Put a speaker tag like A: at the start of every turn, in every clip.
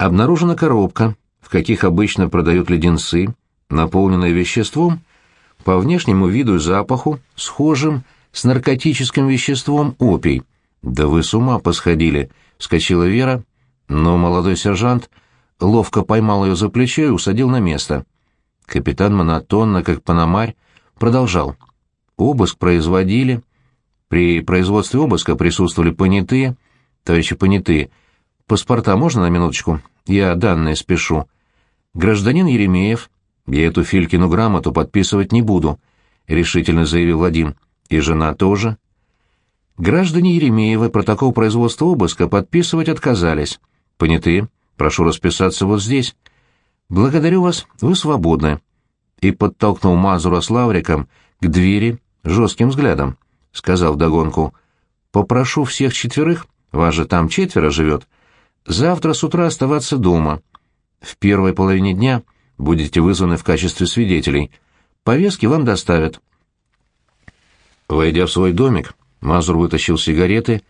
A: Обнаружена коробка, в каких обычно продают леденцы, наполненная веществом, по внешнему виду и запаху, схожим с наркотическим веществом опий. «Да вы с ума посходили!» — вскочила Вера, но молодой сержант ловко поймал ее за плечо и усадил на место. Капитан монотонно, как панамарь, продолжал. Обыск производили. При производстве обыска присутствовали понятые. Товарищи понятые, паспорта можно на минуточку? Я данные спешу. Гражданин Еремеев, я эту Филькину грамоту подписывать не буду, решительно заявил Владим. И жена тоже. Граждане Еремеевы протокол производства обыска подписывать отказались. Понятые, прошу расписаться вот здесь. Благодарю вас, вы свободны. И подтолкнул Мазура с Лавриком к двери жестким взглядом. Сказал вдогонку, попрошу всех четверых, вас же там четверо живет, завтра с утра оставаться дома. В первой половине дня будете вызваны в качестве свидетелей. Повестки вам доставят. Войдя в свой домик, Мазур вытащил сигареты,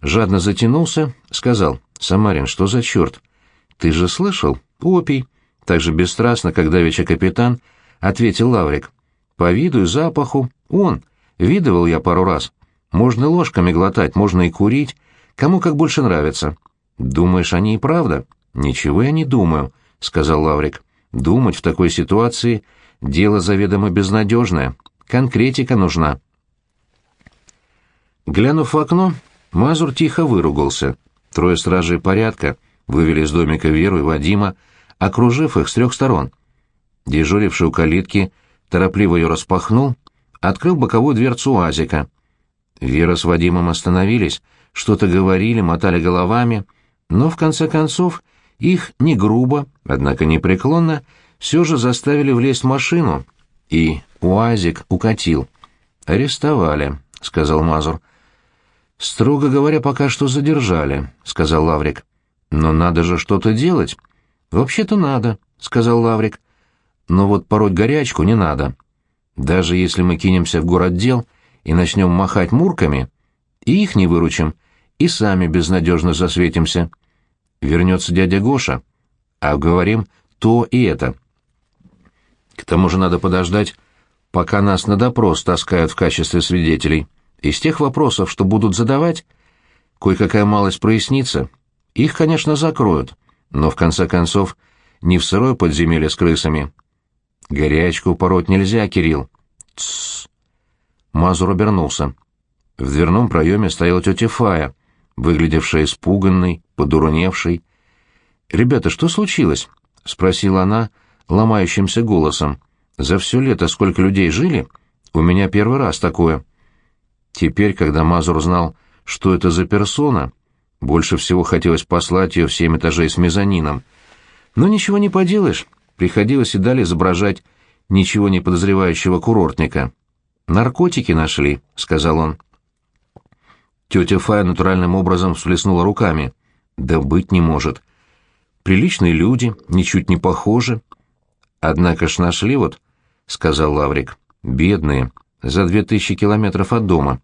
A: жадно затянулся, сказал, «Самарин, что за черт? Ты же слышал? Опий!» Так же бесстрастно, как давеча капитан, ответил Лаврик. «По виду и запаху. Он. Видывал я пару раз. Можно ложками глотать, можно и курить. Кому как больше нравится. Думаешь, они и правда?» «Ничего я не думаю», — сказал Лаврик. «Думать в такой ситуации — дело заведомо безнадежное. Конкретика нужна». Глянув в окно, Мазур тихо выругался. Трое стражей порядка вывели из домика Веру и Вадима, окружив их с трех сторон. Дежуривший у калитки торопливо ее распахнул, открыл боковую дверцу УАЗика. Вера с Вадимом остановились, что-то говорили, мотали головами, но в конце концов их не грубо, однако непреклонно, все же заставили влезть в машину, и УАЗик укатил. «Арестовали», — сказал Мазур. «Строго говоря, пока что задержали», — сказал Лаврик. «Но надо же что-то делать». «Вообще-то надо», — сказал Лаврик. «Но вот пороть горячку не надо. Даже если мы кинемся в город дел и начнем махать мурками, и их не выручим, и сами безнадежно засветимся. Вернется дядя Гоша, а говорим то и это. К тому же надо подождать, пока нас на допрос таскают в качестве свидетелей». Из тех вопросов, что будут задавать, кое-какая малость прояснится. Их, конечно, закроют, но, в конце концов, не в сырое подземелье с крысами. Горячку пороть нельзя, Кирилл. Тссс. Мазур обернулся. В дверном проеме стояла тетя Фая, выглядевшая испуганной, подурневшей. «Ребята, что случилось?» — спросила она ломающимся голосом. «За все лето сколько людей жили? У меня первый раз такое». Теперь, когда Мазур знал, что это за персона, больше всего хотелось послать ее в семь этажей с мезонином. Но ничего не поделаешь, приходилось и далее изображать ничего не подозревающего курортника. «Наркотики нашли», — сказал он. Тетя Фая натуральным образом всплеснула руками. «Да быть не может. Приличные люди, ничуть не похожи». «Однако ж нашли вот», — сказал Лаврик. «Бедные, за две тысячи километров от дома.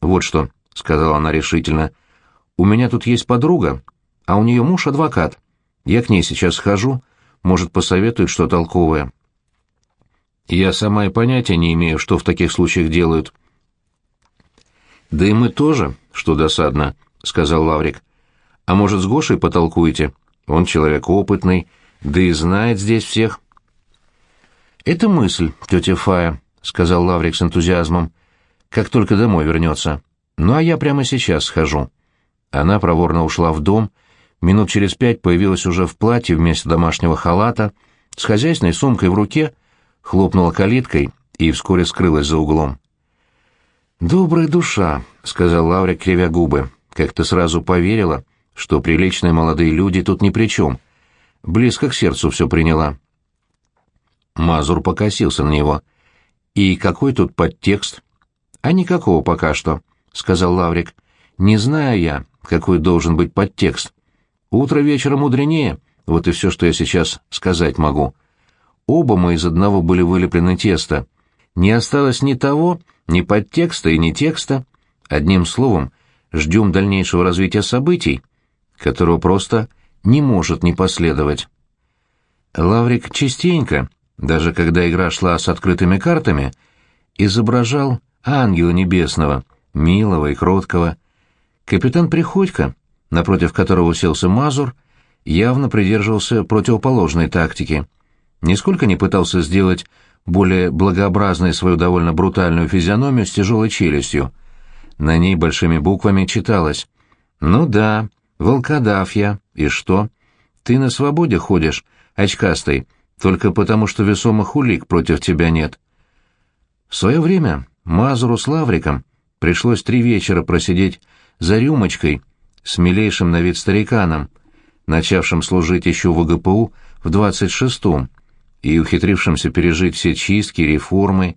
A: «Вот что», — сказала она решительно, — «у меня тут есть подруга, а у нее муж адвокат. Я к ней сейчас схожу, может, посоветует что толковое». «Я сама и понятия не имею, что в таких случаях делают». «Да и мы тоже, что досадно», — сказал Лаврик. «А может, с Гошей потолкуете? Он человек опытный, да и знает здесь всех». «Это мысль, тетя Фая», — сказал Лаврик с энтузиазмом как только домой вернется. Ну а я прямо сейчас схожу». Она проворно ушла в дом, минут через пять появилась уже в платье вместо домашнего халата, с хозяйственной сумкой в руке, хлопнула калиткой и вскоре скрылась за углом. «Добрая душа», — сказал Лаврик, кривя губы, — «как-то сразу поверила, что приличные молодые люди тут ни при чем. Близко к сердцу все приняла». Мазур покосился на него. «И какой тут подтекст?» «А никакого пока что», — сказал Лаврик. «Не знаю я, какой должен быть подтекст. Утро вечера мудренее, вот и все, что я сейчас сказать могу. Оба мы из одного были вылеплены теста. Не осталось ни того, ни подтекста и ни текста. Одним словом, ждем дальнейшего развития событий, которого просто не может не последовать. Лаврик частенько, даже когда игра шла с открытыми картами, изображал ангела небесного, милого и кроткого. Капитан Приходько, напротив которого уселся Мазур, явно придерживался противоположной тактики. Нисколько не пытался сделать более благообразной свою довольно брутальную физиономию с тяжелой челюстью. На ней большими буквами читалось «Ну да, волкодав я, и что? Ты на свободе ходишь, очкастый, только потому что весомых улик против тебя нет». В свое время Мазуру с Лавриком пришлось три вечера просидеть за рюмочкой с милейшим на вид стариканом, начавшим служить еще в ГПУ в 26-м, и ухитрившимся пережить все чистки, реформы,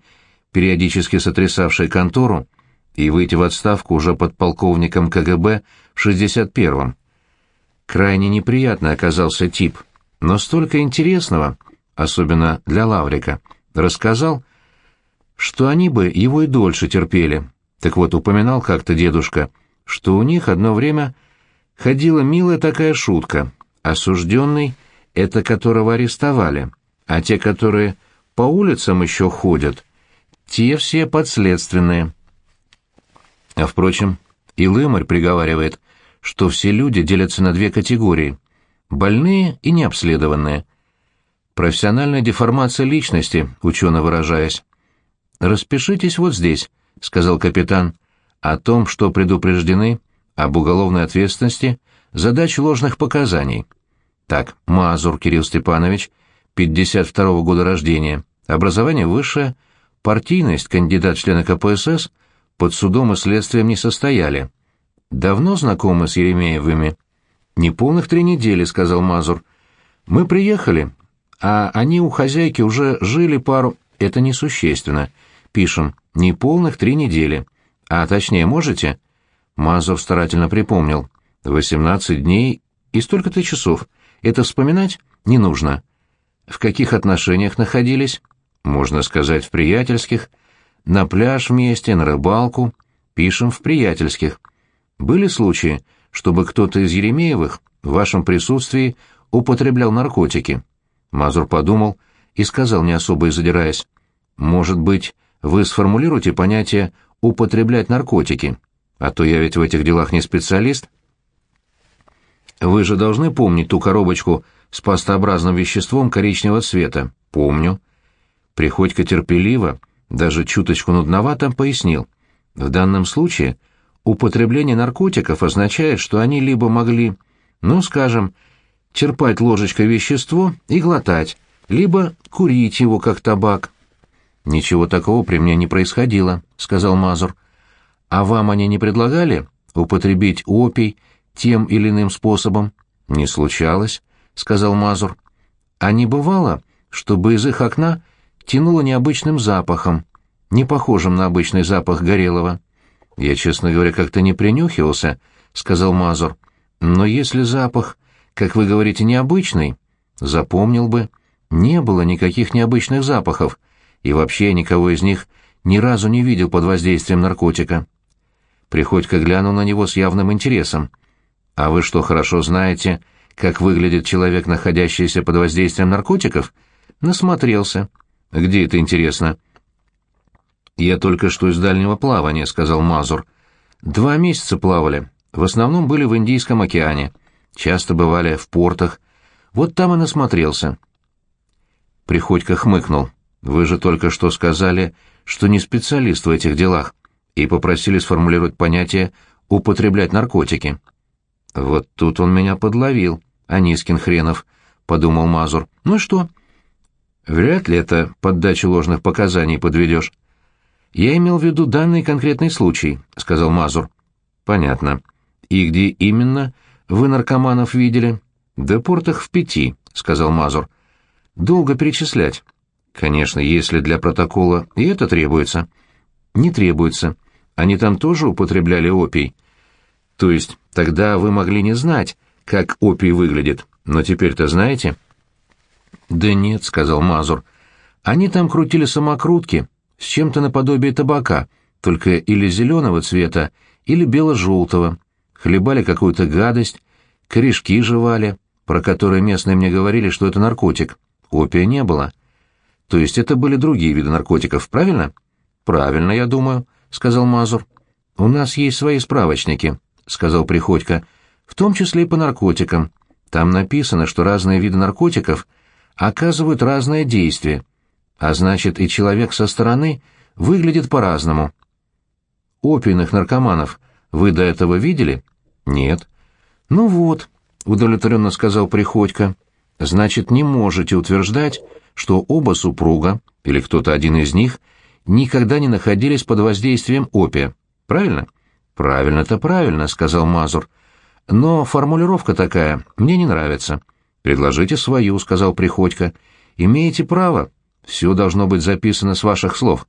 A: периодически сотрясавшей контору, и выйти в отставку уже подполковником КГБ в 61-м. Крайне неприятный оказался тип, но столько интересного, особенно для Лаврика, рассказал, что они бы его и дольше терпели. Так вот, упоминал как-то дедушка, что у них одно время ходила милая такая шутка. Осужденный — это которого арестовали — а те, которые по улицам еще ходят, те все подследственные. А впрочем, и Лымарь приговаривает, что все люди делятся на две категории — больные и необследованные. Профессиональная деформация личности, учено выражаясь. «Распишитесь вот здесь», — сказал капитан, — «о том, что предупреждены об уголовной ответственности за дачу ложных показаний». Так, Мазур Кирилл Степанович — 52 года рождения, образование высшее, партийность, кандидат члена КПСС, под судом и следствием не состояли. Давно знакомы с Еремеевыми? Неполных три недели, сказал Мазур. Мы приехали, а они у хозяйки уже жили пару... Это несущественно. Пишем, неполных три недели. А точнее можете? Мазур старательно припомнил. Восемнадцать дней и столько-то часов. Это вспоминать не нужно. В каких отношениях находились? Можно сказать, в приятельских. На пляж вместе, на рыбалку. Пишем в приятельских. Были случаи, чтобы кто-то из Еремеевых в вашем присутствии употреблял наркотики? Мазур подумал и сказал, не особо и задираясь. Может быть, вы сформулируете понятие «употреблять наркотики», а то я ведь в этих делах не специалист. Вы же должны помнить ту коробочку с пастообразным веществом коричневого цвета. Помню. Приходько терпеливо, даже чуточку нудновато, пояснил. В данном случае употребление наркотиков означает, что они либо могли, ну, скажем, черпать ложечкой вещество и глотать, либо курить его как табак. «Ничего такого при мне не происходило», — сказал Мазур. «А вам они не предлагали употребить опий тем или иным способом?» «Не случалось. — сказал Мазур. «А не бывало, чтобы из их окна тянуло необычным запахом, не похожим на обычный запах горелого?» «Я, честно говоря, как-то не принюхивался», — сказал Мазур. «Но если запах, как вы говорите, необычный, запомнил бы. Не было никаких необычных запахов, и вообще никого из них ни разу не видел под воздействием наркотика». Приходько глянул на него с явным интересом. «А вы что, хорошо знаете, как выглядит человек, находящийся под воздействием наркотиков? Насмотрелся. Где это интересно? Я только что из дальнего плавания, сказал Мазур. Два месяца плавали. В основном были в Индийском океане. Часто бывали в портах. Вот там и насмотрелся. Приходько хмыкнул. Вы же только что сказали, что не специалист в этих делах, и попросили сформулировать понятие «употреблять наркотики». Вот тут он меня подловил. Анискин хренов, — подумал Мазур. Ну и что? Вряд ли это под дачу ложных показаний подведешь. Я имел в виду данный конкретный случай, — сказал Мазур. Понятно. И где именно вы наркоманов видели? Да портах в пяти, — сказал Мазур. Долго перечислять. Конечно, если для протокола и это требуется. Не требуется. Они там тоже употребляли опий. То есть тогда вы могли не знать, как опий выглядит, но теперь-то знаете?» «Да нет», — сказал Мазур. «Они там крутили самокрутки с чем-то наподобие табака, только или зеленого цвета, или бело-желтого. Хлебали какую-то гадость, корешки жевали, про которые местные мне говорили, что это наркотик. Опия не было. То есть это были другие виды наркотиков, правильно? Правильно, я думаю, сказал Мазур. У нас есть свои справочники, сказал Приходько, в том числе и по наркотикам. Там написано, что разные виды наркотиков оказывают разное действие, а значит и человек со стороны выглядит по-разному. Опийных наркоманов вы до этого видели? Нет. Ну вот, удовлетворенно сказал Приходько. Значит, не можете утверждать, что оба супруга, или кто-то один из них, никогда не находились под воздействием опия. Правильно? Правильно-то правильно, сказал Мазур. Но формулировка такая мне не нравится. Предложите свою, сказал Приходько. Имеете право. Все должно быть записано с ваших слов.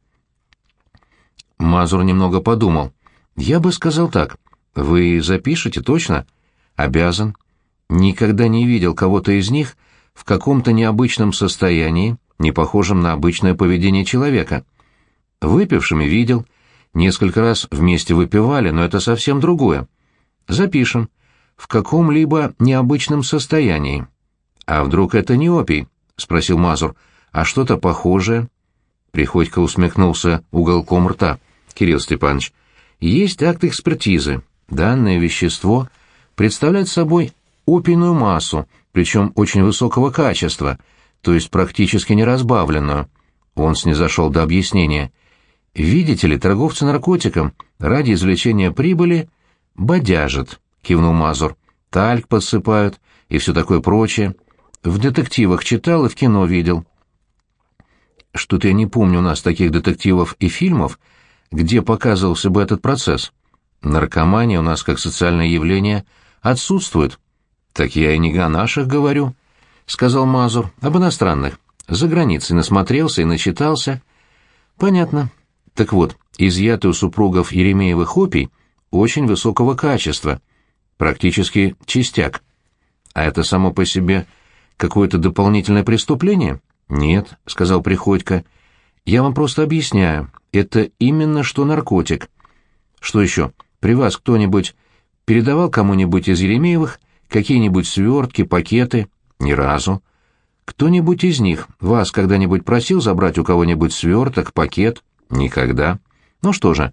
A: Мазур немного подумал. Я бы сказал так. Вы запишете точно? Обязан. Никогда не видел кого-то из них в каком-то необычном состоянии, не похожем на обычное поведение человека. Выпившими видел. Несколько раз вместе выпивали, но это совсем другое. Запишем. В каком-либо необычном состоянии. А вдруг это не опий? спросил Мазур. А что-то похожее? Приходько усмехнулся уголком рта. Кирилл Степанович, есть акт экспертизы. Данное вещество представляет собой опийную массу, причем очень высокого качества, то есть практически неразбавленную. Он снизошел до объяснения. «Видите ли, торговцы наркотиком ради извлечения прибыли бодяжат», — кивнул Мазур. «Тальк подсыпают и все такое прочее. В детективах читал и в кино видел». «Что-то я не помню у нас таких детективов и фильмов, где показывался бы этот процесс. Наркомания у нас как социальное явление отсутствует. Так я и не о наших говорю, сказал Мазур, об иностранных. За границей насмотрелся и начитался. Понятно. Так вот, изъятый у супругов Еремеевых опий очень высокого качества, практически чистяк. А это само по себе какое-то дополнительное преступление? Нет, сказал Приходько. Я вам просто объясняю. Это именно что наркотик. Что еще? При вас кто-нибудь передавал кому-нибудь из Еремеевых какие-нибудь свертки, пакеты? Ни разу. Кто-нибудь из них вас когда-нибудь просил забрать у кого-нибудь сверток, пакет? Никогда. Ну что же,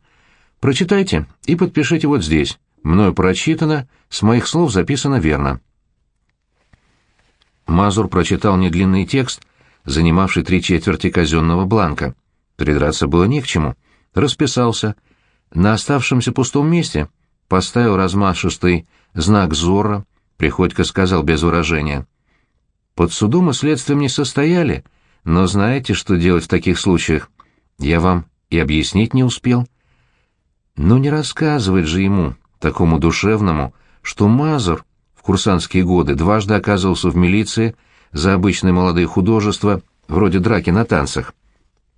A: прочитайте и подпишите вот здесь. Мною прочитано, с моих слов записано верно. Мазур прочитал недлинный текст, занимавший три четверти казенного бланка. Придраться было не к чему. Расписался. На оставшемся пустом месте поставил размашистый знак Зорро, Приходько сказал без выражения. «Под судом и следствием не состояли, но знаете, что делать в таких случаях? Я вам и объяснить не успел». Но не рассказывать же ему, такому душевному, что Мазур в курсантские годы дважды оказывался в милиции за обычные молодые художества, вроде драки на танцах.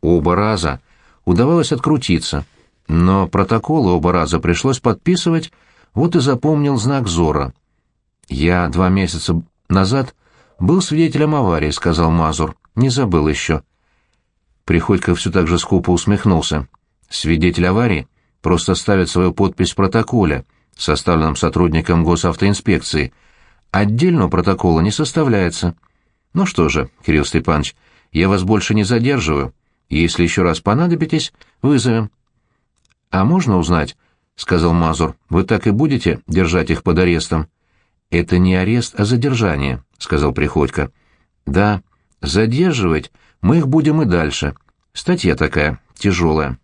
A: Оба раза удавалось открутиться, но протоколы оба раза пришлось подписывать, вот и запомнил знак Зора. «Я два месяца назад был свидетелем аварии», — сказал Мазур. «Не забыл еще». Приходько все так же скупо усмехнулся. «Свидетель аварии просто ставит свою подпись в протоколе, составленном сотрудником госавтоинспекции. Отдельного протокола не составляется. Ну что же, Кирилл Степанович, я вас больше не задерживаю. Если еще раз понадобитесь, вызовем. — А можно узнать, — сказал Мазур, — вы так и будете держать их под арестом? — Это не арест, а задержание, — сказал Приходько. — Да, задерживать мы их будем и дальше. Статья такая, тяжелая.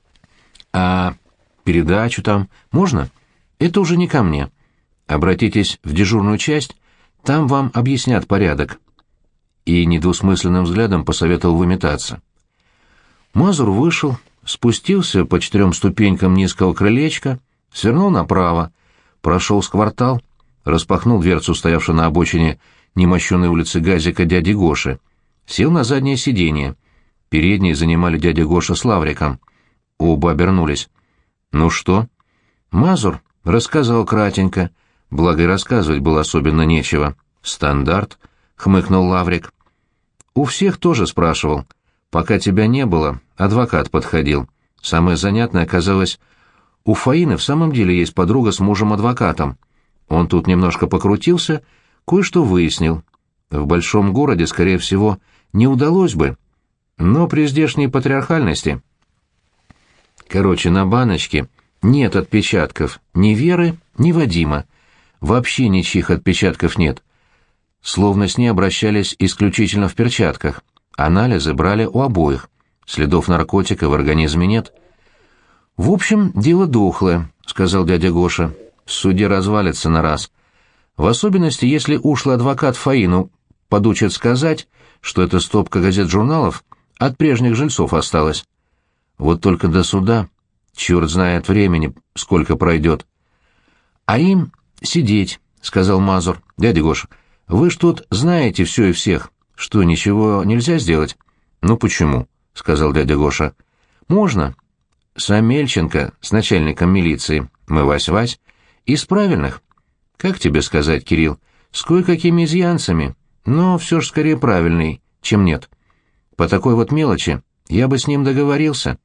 A: — А передачу там можно? Это уже не ко мне. Обратитесь в дежурную часть, там вам объяснят порядок. И недвусмысленным взглядом посоветовал выметаться. Мазур вышел, спустился по четырем ступенькам низкого крылечка, свернул направо, прошел с квартал, распахнул дверцу, стоявшую на обочине немощенной улицы Газика дяди Гоши, сел на заднее сиденье. Передние занимали дядя Гоша с Лавриком. Оба обернулись. «Ну что?» Мазур рассказал кратенько, благо и рассказывать было особенно нечего. «Стандарт», — хмыкнул Лаврик. «У всех тоже спрашивал. Пока тебя не было, адвокат подходил. Самое занятное оказалось, у Фаины в самом деле есть подруга с мужем-адвокатом. Он тут немножко покрутился, кое-что выяснил. В большом городе, скорее всего, не удалось бы, но при здешней патриархальности... Короче, на баночке нет отпечатков ни Веры, ни Вадима. Вообще ничьих отпечатков нет. Словно с ней обращались исключительно в перчатках. Анализы брали у обоих. Следов наркотика в организме нет. «В общем, дело дохлое», — сказал дядя Гоша. «В суде развалится на раз. В особенности, если ушлый адвокат Фаину подучит сказать, что эта стопка газет-журналов от прежних жильцов осталась. Вот только до суда, черт знает времени, сколько пройдет. А им сидеть, — сказал Мазур. — Дядя Гоша, вы ж тут знаете все и всех. Что, ничего нельзя сделать? — Ну почему? — сказал дядя Гоша. — Можно. С Амельченко, с начальником милиции, мы Вась-Вась, из правильных. Как тебе сказать, Кирилл, с кое-какими изъянцами, но все ж скорее правильный, чем нет. По такой вот мелочи я бы с ним договорился.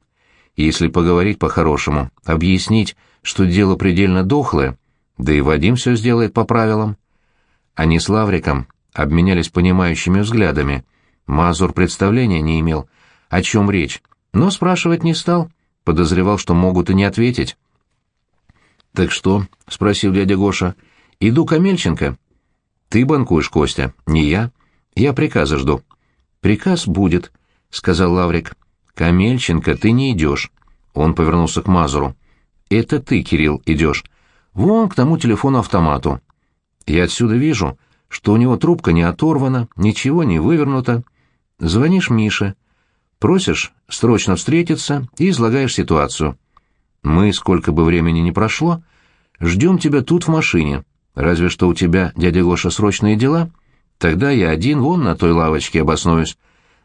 A: Если поговорить по-хорошему, объяснить, что дело предельно дохлое, да и Вадим все сделает по правилам. Они с Лавриком обменялись понимающими взглядами. Мазур представления не имел, о чем речь, но спрашивать не стал, подозревал, что могут и не ответить. «Так что?» — спросил дядя Гоша. «Иду к Амельченко». «Ты банкуешь, Костя, не я. Я приказа жду». «Приказ будет», — сказал Лаврик. «Камельченко, ты не идешь». Он повернулся к Мазуру. «Это ты, Кирилл, идешь. Вон к тому телефону-автомату. Я отсюда вижу, что у него трубка не оторвана, ничего не вывернуто. Звонишь Мише, просишь срочно встретиться и излагаешь ситуацию. Мы, сколько бы времени ни прошло, ждем тебя тут в машине. Разве что у тебя, дядя Гоша, срочные дела?» Тогда я один вон на той лавочке обоснуюсь.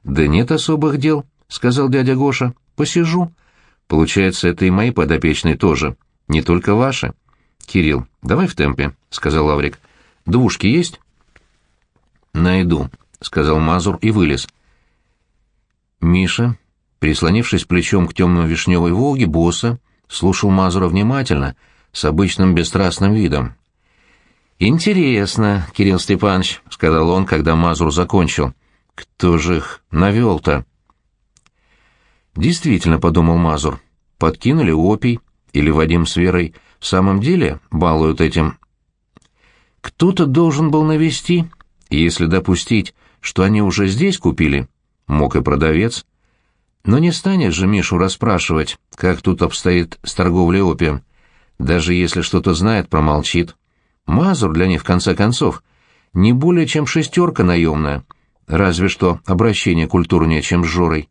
A: Да нет особых дел, сказал дядя Гоша. Посижу. Получается, это и мои подопечные тоже, не только ваши. Кирилл, давай в темпе, сказал Лаврик. Двушки есть? Найду, сказал Мазур и вылез. Миша, прислонившись плечом к темно-вишневой «Волге» босса, слушал Мазура внимательно, с обычным бесстрастным видом. «Интересно, Кирилл Степанович», — сказал он, когда Мазур закончил. «Кто же их навел-то?» «Действительно», — подумал Мазур, — «подкинули опий, или Вадим с Верой в самом деле балуют этим. Кто-то должен был навести, если допустить, что они уже здесь купили, мог и продавец. Но не станешь же Мишу расспрашивать, как тут обстоит с торговлей опием. Даже если что-то знает, промолчит. Мазур для них, в конце концов, не более чем шестерка наемная, разве что обращение культурнее, чем с Жорой.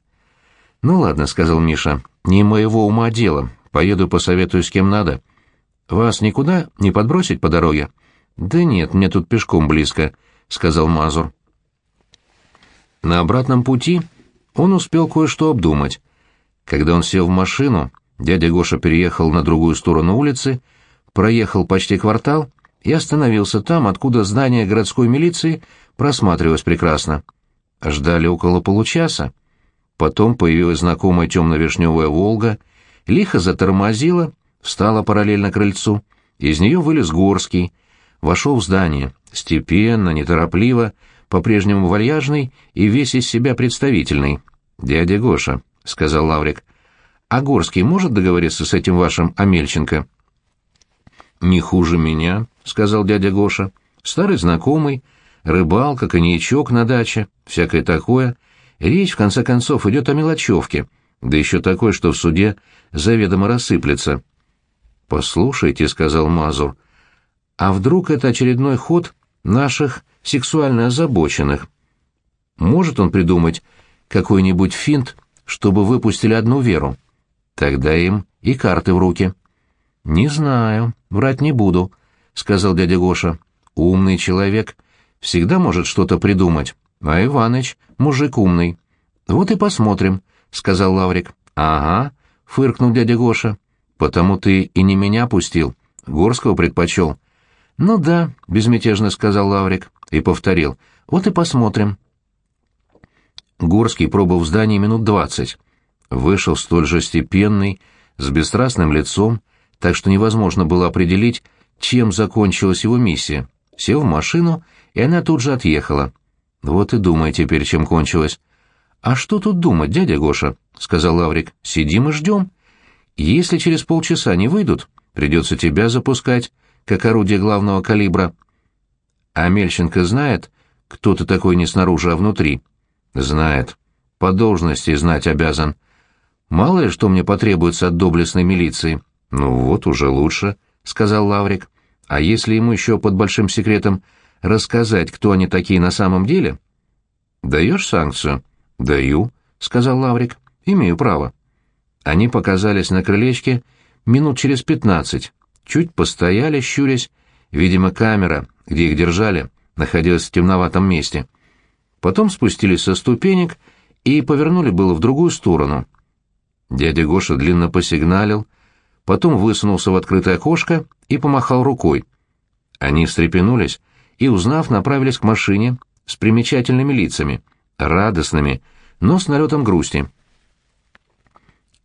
A: «Ну ладно», — сказал Миша, — «не моего ума дело, поеду посоветую с кем надо. Вас никуда не подбросить по дороге?» «Да нет, мне тут пешком близко», — сказал Мазур. На обратном пути он успел кое-что обдумать. Когда он сел в машину, дядя Гоша переехал на другую сторону улицы, проехал почти квартал — и остановился там, откуда здание городской милиции просматривалось прекрасно. Ждали около получаса. Потом появилась знакомая темно-вишневая «Волга», лихо затормозила, встала параллельно крыльцу. Из нее вылез Горский, вошел в здание, степенно, неторопливо, по-прежнему вальяжный и весь из себя представительный. «Дядя Гоша», — сказал Лаврик, — «а Горский может договориться с этим вашим Амельченко?» «Не хуже меня», — сказал дядя Гоша. «Старый знакомый, рыбалка, коньячок на даче, всякое такое. Речь, в конце концов, идет о мелочевке, да еще такое, что в суде заведомо рассыплется». «Послушайте», — сказал Мазур, — «а вдруг это очередной ход наших сексуально озабоченных? Может он придумать какой-нибудь финт, чтобы выпустили одну веру? Тогда им и карты в руки». «Не знаю, врать не буду», — сказал дядя Гоша. «Умный человек. Всегда может что-то придумать. А Иваныч — мужик умный». «Вот и посмотрим», — сказал Лаврик. «Ага», — фыркнул дядя Гоша. «Потому ты и не меня пустил. Горского предпочел». «Ну да», — безмятежно сказал Лаврик и повторил. «Вот и посмотрим». Горский пробыл в здании минут двадцать. Вышел столь же степенный, с бесстрастным лицом, так что невозможно было определить, чем закончилась его миссия. сел в машину, и она тут же отъехала. Вот и думай теперь, чем кончилось. «А что тут думать, дядя Гоша?» — сказал Лаврик. «Сидим и ждем. Если через полчаса не выйдут, придется тебя запускать, как орудие главного калибра». «А Мельченко знает, кто ты такой не снаружи, а внутри?» «Знает. По должности знать обязан. Мало ли что мне потребуется от доблестной милиции». «Ну вот, уже лучше», — сказал Лаврик. «А если ему еще под большим секретом рассказать, кто они такие на самом деле?» «Даешь санкцию?» «Даю», — сказал Лаврик. «Имею право». Они показались на крылечке минут через пятнадцать. Чуть постояли, щурясь. Видимо, камера, где их держали, находилась в темноватом месте. Потом спустились со ступенек и повернули было в другую сторону. Дядя Гоша длинно посигналил, потом высунулся в открытое окошко и помахал рукой. Они встрепенулись и, узнав, направились к машине с примечательными лицами, радостными, но с налетом грусти.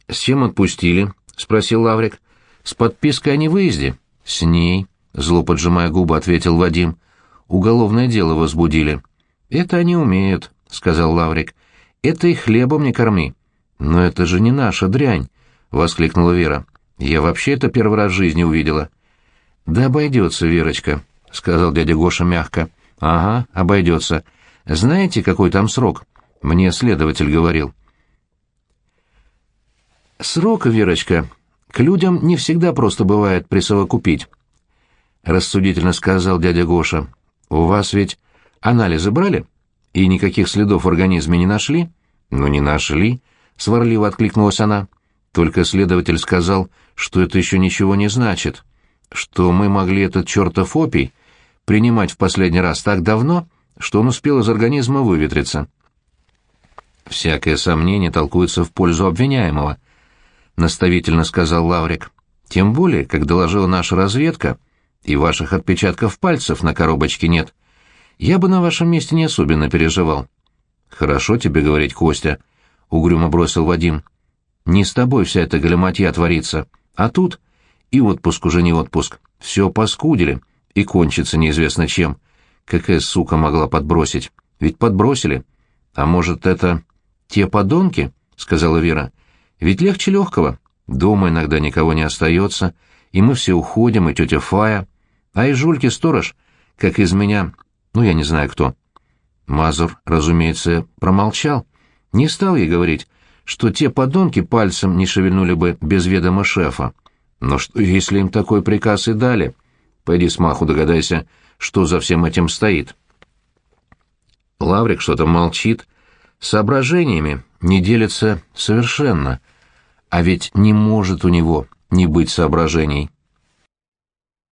A: «С чем отпустили?» — спросил Лаврик. «С подпиской о невыезде?» «С ней», — зло поджимая губы, ответил Вадим. «Уголовное дело возбудили». «Это они умеют», — сказал Лаврик. «Это и хлебом не корми». «Но это же не наша дрянь», — воскликнула Вера. «Я вообще это первый раз в жизни увидела». «Да обойдется, Верочка», — сказал дядя Гоша мягко. «Ага, обойдется. Знаете, какой там срок?» Мне следователь говорил. Срок, Верочка, к людям не всегда просто бывает присовокупить. Рассудительно сказал дядя Гоша. У вас ведь анализы брали? И никаких следов в организме не нашли? Ну, не нашли, сварливо откликнулась она. Только следователь сказал, что это еще ничего не значит, что мы могли этот чертов опий принимать в последний раз так давно, что он успел из организма выветриться. Всякое сомнение толкуется в пользу обвиняемого, наставительно сказал Лаврик. Тем более, как доложила наша разведка, и ваших отпечатков пальцев на коробочке нет. Я бы на вашем месте не особенно переживал. Хорошо тебе говорить, Костя, угрюмо бросил Вадим. Не с тобой вся эта галиматья творится, а тут и отпуск уже не отпуск. Все поскудили, и кончится неизвестно чем. Какая сука могла подбросить? Ведь подбросили. А может, это «Те подонки?» — сказала Вера. «Ведь легче легкого. Дома иногда никого не остается, и мы все уходим, и тетя Фая. А и Жульки-сторож, как из меня, ну, я не знаю кто». Мазур, разумеется, промолчал. Не стал ей говорить, что те подонки пальцем не шевельнули бы без ведома шефа. Но что, если им такой приказ и дали? Пойди смаху догадайся, что за всем этим стоит. Лаврик что-то молчит, — соображениями не делится совершенно, а ведь не может у него не быть соображений.